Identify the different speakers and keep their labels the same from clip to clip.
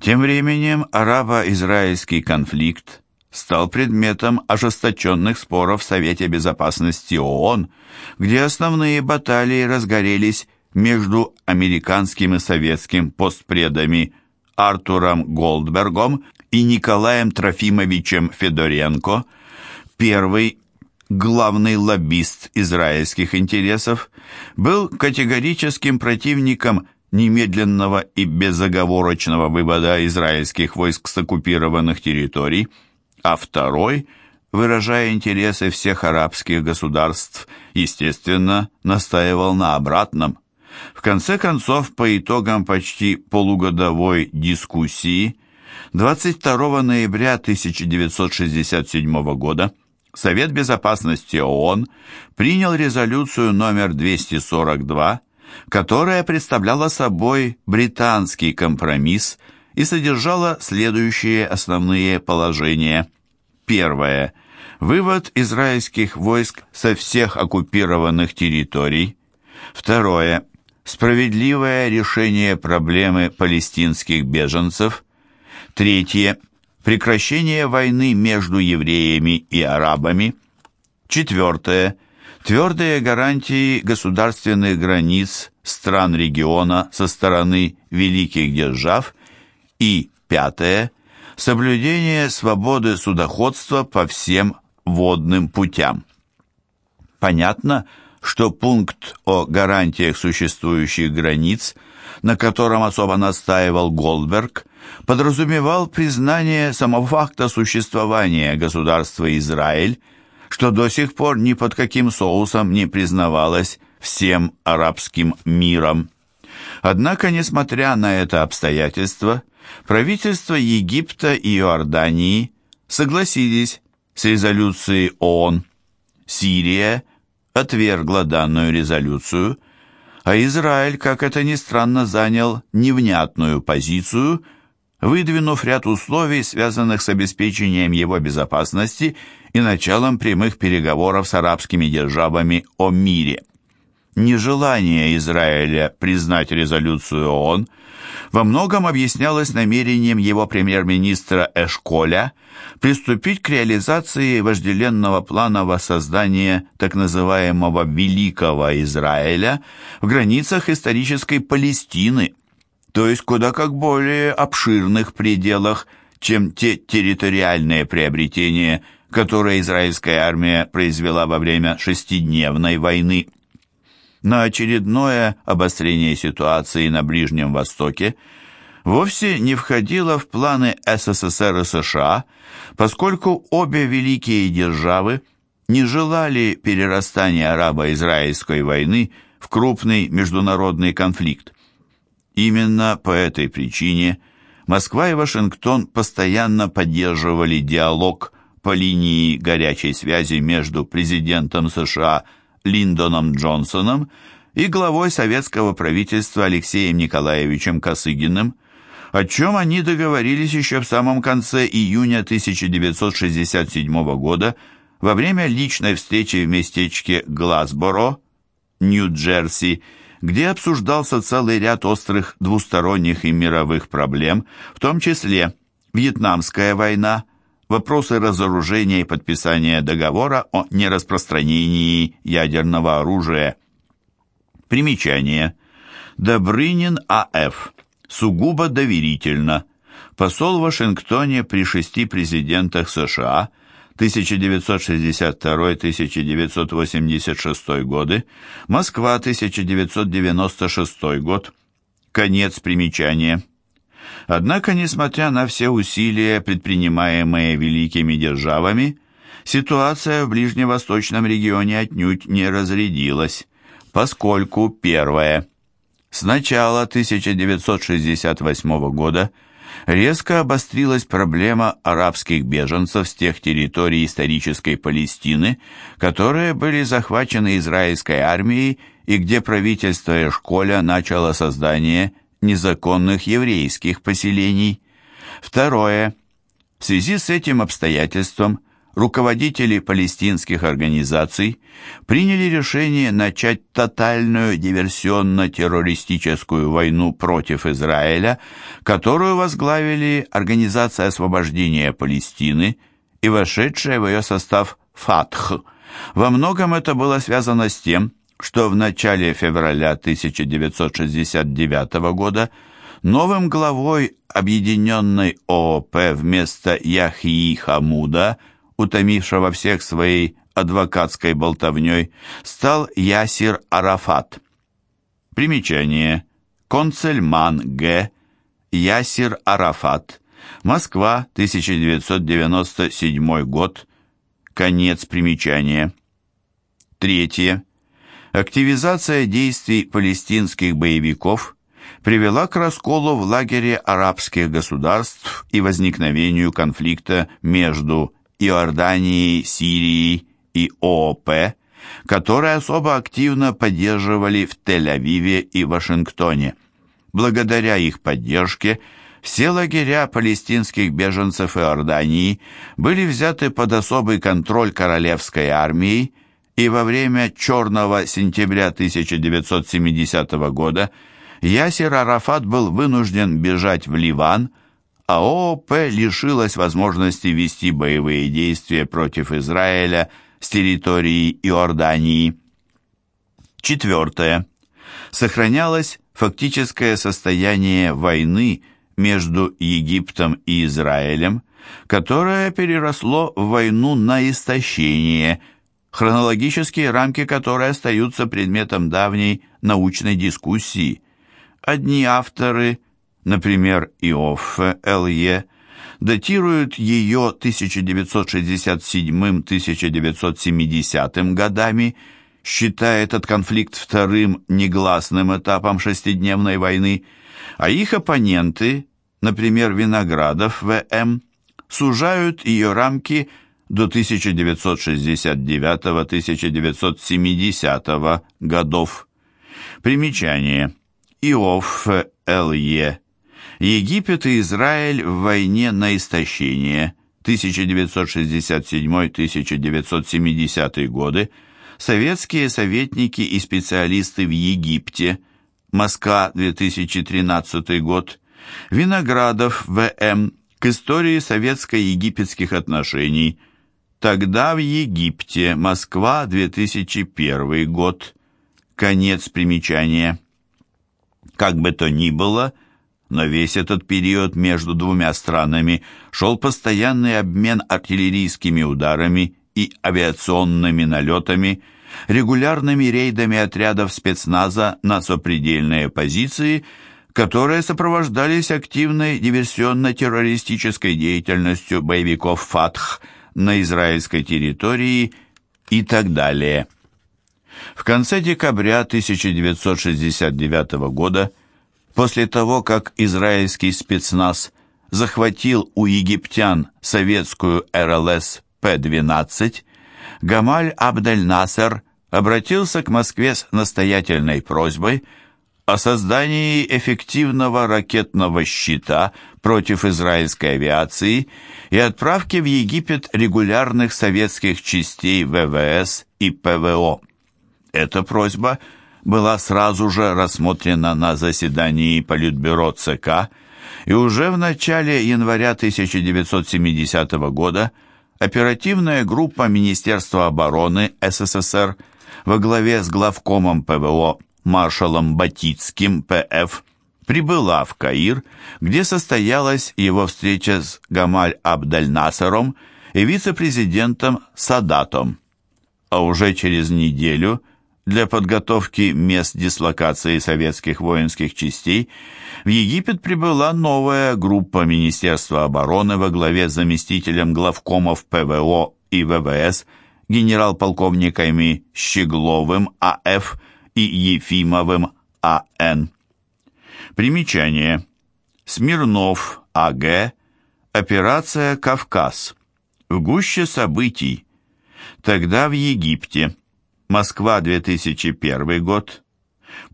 Speaker 1: Тем временем арабо-израильский конфликт стал предметом ожесточенных споров в Совете Безопасности ООН, где основные баталии разгорелись между американским и советским постпредами Артуром Голдбергом и Николаем Трофимовичем Федоренко. Первый, главный лоббист израильских интересов, был категорическим противником немедленного и безоговорочного вывода израильских войск с оккупированных территорий, а второй, выражая интересы всех арабских государств, естественно, настаивал на обратном. В конце концов, по итогам почти полугодовой дискуссии, 22 ноября 1967 года Совет Безопасности ООН принял резолюцию номер 242, которая представляла собой британский компромисс и содержала следующие основные положения. Первое. Вывод израильских войск со всех оккупированных территорий. Второе. Справедливое решение проблемы палестинских беженцев. Третье. Прекращение войны между евреями и арабами. Четвертое. Твердые гарантии государственных границ стран региона со стороны великих держав. И пятое. Соблюдение свободы судоходства по всем водным путям. Понятно, что пункт о гарантиях существующих границ, на котором особо настаивал Голдберг, подразумевал признание самого факта существования государства Израиль, что до сих пор ни под каким соусом не признавалось всем арабским миром. Однако, несмотря на это обстоятельство, правительства Египта и Иордании согласились с резолюцией ООН. Сирия отвергла данную резолюцию, а Израиль, как это ни странно, занял невнятную позицию, выдвинув ряд условий, связанных с обеспечением его безопасности и началом прямых переговоров с арабскими державами о мире. Нежелание Израиля признать резолюцию ООН во многом объяснялось намерением его премьер-министра Эшколя приступить к реализации вожделенного плана воссоздания так называемого «Великого Израиля» в границах исторической Палестины, то есть куда как более обширных пределах, чем те территориальные приобретения, которые израильская армия произвела во время шестидневной войны на очередное обострение ситуации на Ближнем Востоке вовсе не входило в планы СССР и США, поскольку обе великие державы не желали перерастания арабо-израильской войны в крупный международный конфликт. Именно по этой причине Москва и Вашингтон постоянно поддерживали диалог по линии горячей связи между президентом США Линдоном Джонсоном и главой советского правительства Алексеем Николаевичем Косыгиным, о чем они договорились еще в самом конце июня 1967 года во время личной встречи в местечке Глазборо, Нью-Джерси, где обсуждался целый ряд острых двусторонних и мировых проблем, в том числе Вьетнамская война, вопросы разоружения и подписания договора о нераспространении ядерного оружия. Примечание. Добрынин А.Ф. Сугубо доверительно. Посол в Вашингтоне при шести президентах США 1962-1986 годы, Москва 1996 год. Конец примечания. Однако, несмотря на все усилия, предпринимаемые великими державами, ситуация в ближневосточном регионе отнюдь не разрядилась, поскольку, первое, с начала 1968 года резко обострилась проблема арабских беженцев с тех территорий исторической Палестины, которые были захвачены израильской армией и где правительство Эшколя начало создание незаконных еврейских поселений. Второе. В связи с этим обстоятельством руководители палестинских организаций приняли решение начать тотальную диверсионно-террористическую войну против Израиля, которую возглавили Организация освобождения Палестины и вошедшая в ее состав ФАТХ. Во многом это было связано с тем, что в начале февраля 1969 года новым главой объединенной ООП вместо Яхии Хамуда – утомившего всех своей адвокатской болтовней, стал Ясир Арафат. Примечание. Концельман Г. Ясир Арафат. Москва, 1997 год. Конец примечания. Третье. Активизация действий палестинских боевиков привела к расколу в лагере арабских государств и возникновению конфликта между Иордании, Сирии и ООП, которые особо активно поддерживали в Тель-Авиве и Вашингтоне. Благодаря их поддержке все лагеря палестинских беженцев Иордании были взяты под особый контроль королевской армией, и во время черного сентября 1970 года Ясир Арафат был вынужден бежать в Ливан, а ООП лишилась возможности вести боевые действия против Израиля с территории Иордании. Четвертое. Сохранялось фактическое состояние войны между Египтом и Израилем, которое переросло в войну на истощение, хронологические рамки которой остаются предметом давней научной дискуссии. Одни авторы – например, Иоффе Л.Е., датируют ее 1967-1970 годами, считая этот конфликт вторым негласным этапом шестидневной войны, а их оппоненты, например, Виноградов В.М., сужают ее рамки до 1969-1970 годов. Примечание. Иоффе Л.Е. Египет и Израиль в войне на истощение 1967-1970 годы, советские советники и специалисты в Египте, Москва, 2013 год, Виноградов, В.М., к истории советско-египетских отношений, тогда в Египте, Москва, 2001 год, конец примечания. Как бы то ни было, но весь этот период между двумя странами шел постоянный обмен артиллерийскими ударами и авиационными налетами, регулярными рейдами отрядов спецназа на сопредельные позиции, которые сопровождались активной диверсионно-террористической деятельностью боевиков ФАТХ на израильской территории и так далее. В конце декабря 1969 года После того, как израильский спецназ захватил у египтян советскую РЛС П-12, Гамаль Абдель-Насер обратился к Москве с настоятельной просьбой о создании эффективного ракетного щита против израильской авиации и отправке в Египет регулярных советских частей ВВС и ПВО. Эта просьба – была сразу же рассмотрена на заседании Политбюро ЦК, и уже в начале января 1970 года оперативная группа Министерства обороны СССР во главе с главкомом ПВО маршалом Батицким ПФ прибыла в Каир, где состоялась его встреча с Гамаль Абдель-Насером и вице-президентом Садатом. А уже через неделю для подготовки мест дислокации советских воинских частей в Египет прибыла новая группа Министерства обороны во главе с заместителем главкомов ПВО и ВВС генерал-полковниками Щегловым А.Ф. и Ефимовым А.Н. Примечание. Смирнов А.Г. Операция «Кавказ». В гуще событий. Тогда в Египте. Москва, 2001 год.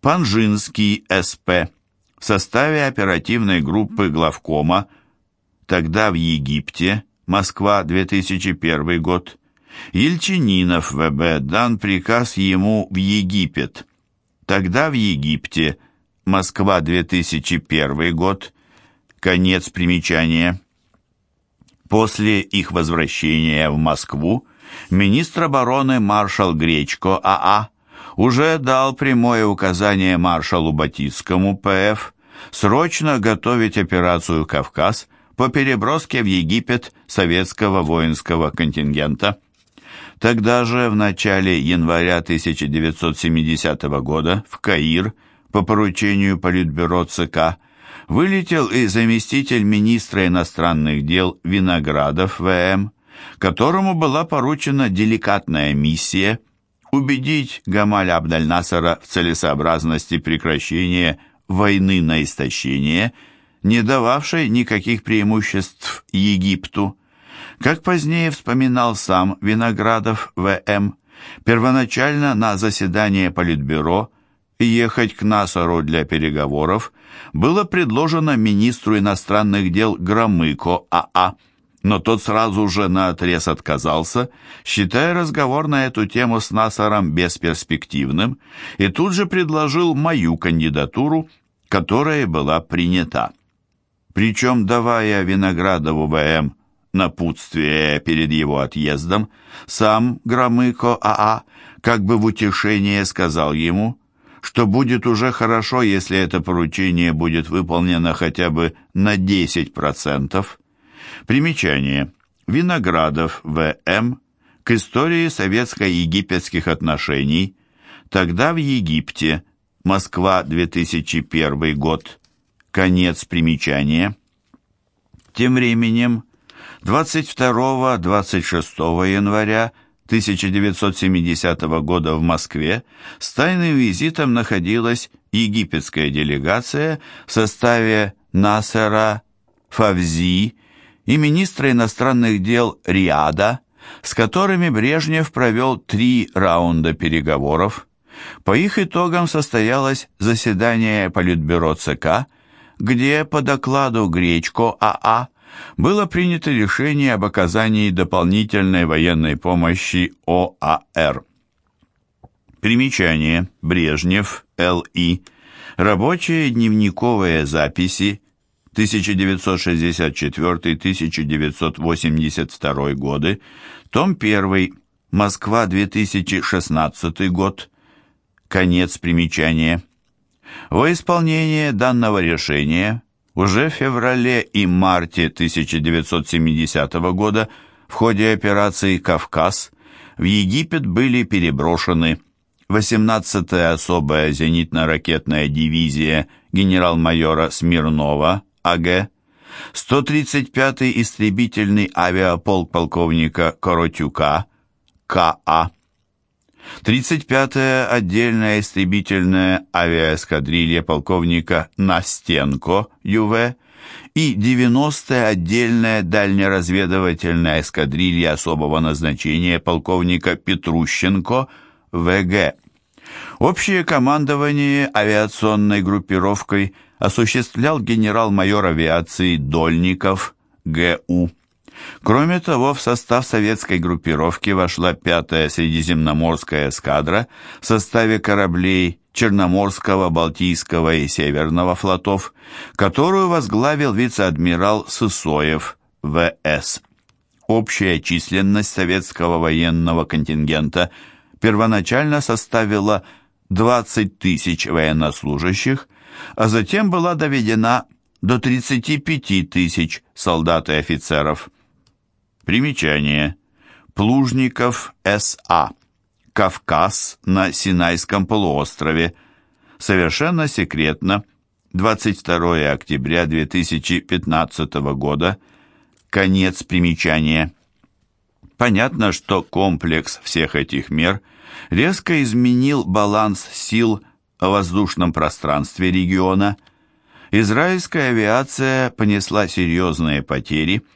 Speaker 1: Панжинский СП в составе оперативной группы главкома, тогда в Египте, Москва, 2001 год. Ельчининов ВБ дан приказ ему в Египет. Тогда в Египте, Москва, 2001 год. Конец примечания. После их возвращения в Москву министр обороны маршал Гречко АА уже дал прямое указание маршалу Батицкому ПФ срочно готовить операцию «Кавказ» по переброске в Египет советского воинского контингента. Тогда же, в начале января 1970 года, в Каир, по поручению Политбюро ЦК, вылетел и заместитель министра иностранных дел Виноградов ВМ, которому была поручена деликатная миссия убедить Гамаля Абдальнасара в целесообразности прекращения войны на истощение, не дававшей никаких преимуществ Египту. Как позднее вспоминал сам Виноградов В.М., первоначально на заседание Политбюро ехать к Насару для переговоров было предложено министру иностранных дел Громыко А.А., но тот сразу же наотрез отказался, считая разговор на эту тему с Насаром бесперспективным, и тут же предложил мою кандидатуру, которая была принята. Причем, давая Виноградову ВМ напутствие перед его отъездом, сам Громыко АА как бы в утешение сказал ему, что будет уже хорошо, если это поручение будет выполнено хотя бы на 10%. Примечание. Виноградов В.М. к истории советско-египетских отношений. Тогда в Египте. Москва, 2001 год. Конец примечания. Тем временем 22-26 января 1970 года в Москве с тайным визитом находилась египетская делегация в составе Насера, Фавзи и министра иностранных дел Риада, с которыми Брежнев провел три раунда переговоров. По их итогам состоялось заседание Политбюро ЦК, где по докладу Гречко АА было принято решение об оказании дополнительной военной помощи ОАР. Примечание. Брежнев, Л.И. Рабочие дневниковые записи 1964-1982 годы, том 1, Москва, 2016 год, конец примечания. Во исполнение данного решения уже в феврале и марте 1970 года в ходе операции «Кавказ» в Египет были переброшены 18-я особая зенитно-ракетная дивизия генерал-майора Смирнова АГ, 135-й истребительный авиаполк полковника Коротюка КА, 35-я отдельная истребительная авиаэскадрилья полковника Настенко ЮВ и 90-я отдельная дальнеразведывательная эскадрилья особого назначения полковника Петрущенко ВГ. Общее командование авиационной группировкой осуществлял генерал-майор авиации Дольников ГУ. Кроме того, в состав советской группировки вошла 5-я Средиземноморская эскадра в составе кораблей Черноморского, Балтийского и Северного флотов, которую возглавил вице-адмирал Сысоев В.С. Общая численность советского военного контингента первоначально составила 20 тысяч военнослужащих, а затем была доведена до 35 тысяч солдат и офицеров. Примечание. Плужников С.А. Кавказ на Синайском полуострове. Совершенно секретно. 22 октября 2015 года. Конец примечания. Понятно, что комплекс всех этих мер резко изменил баланс сил в воздушном пространстве региона. Израильская авиация понесла серьезные потери –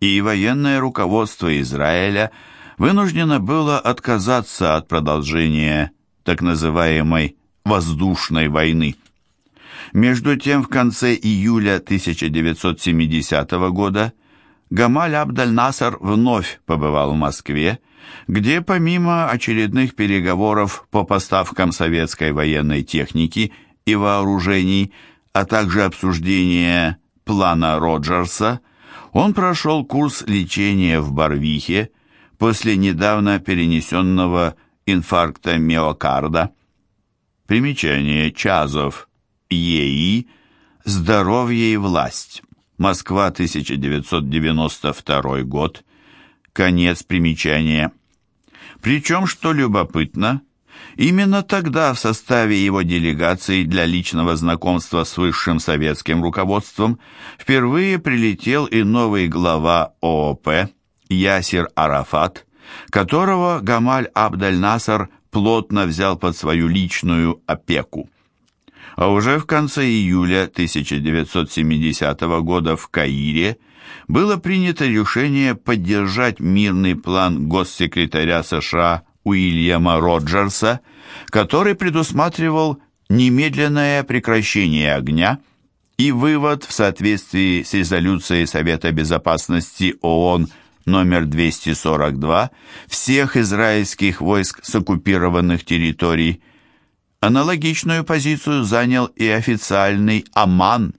Speaker 1: и военное руководство Израиля вынуждено было отказаться от продолжения так называемой «воздушной войны». Между тем, в конце июля 1970 года Гамаль Абдаль-Насар вновь побывал в Москве, где помимо очередных переговоров по поставкам советской военной техники и вооружений, а также обсуждения плана Роджерса, он прошел курс лечения в Барвихе после недавно перенесенного инфаркта миокарда. Примечание Чазов ЕИ «Здоровье и власть». Москва, 1992 год. Конец примечания. Причем, что любопытно, именно тогда в составе его делегации для личного знакомства с высшим советским руководством впервые прилетел и новый глава ООП Ясир Арафат, которого Гамаль Абдаль-Насар плотно взял под свою личную опеку. А уже в конце июля 1970 года в Каире было принято решение поддержать мирный план госсекретаря США Уильяма Роджерса, который предусматривал немедленное прекращение огня и вывод в соответствии с резолюцией Совета Безопасности ООН номер 242 всех израильских войск с оккупированных территорий. Аналогичную позицию занял и официальный Аман,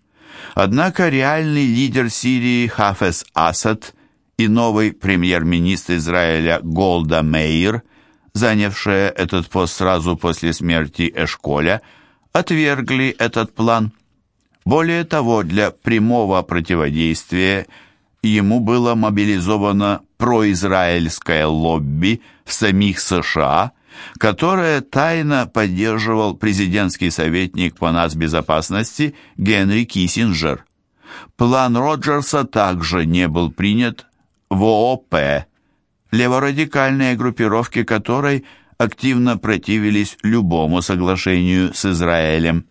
Speaker 1: однако реальный лидер Сирии Хафез Асад и новый премьер-министр Израиля Голда Мейер, занявшая этот пост сразу после смерти Эшколя, отвергли этот план. Более того, для прямого противодействия ему было мобилизовано произраильское лобби в самих США – которое тайно поддерживал президентский советник по нацбезопасности Генри Киссинджер. План Роджерса также не был принят в ООП, леворадикальные группировки которой активно противились любому соглашению с Израилем.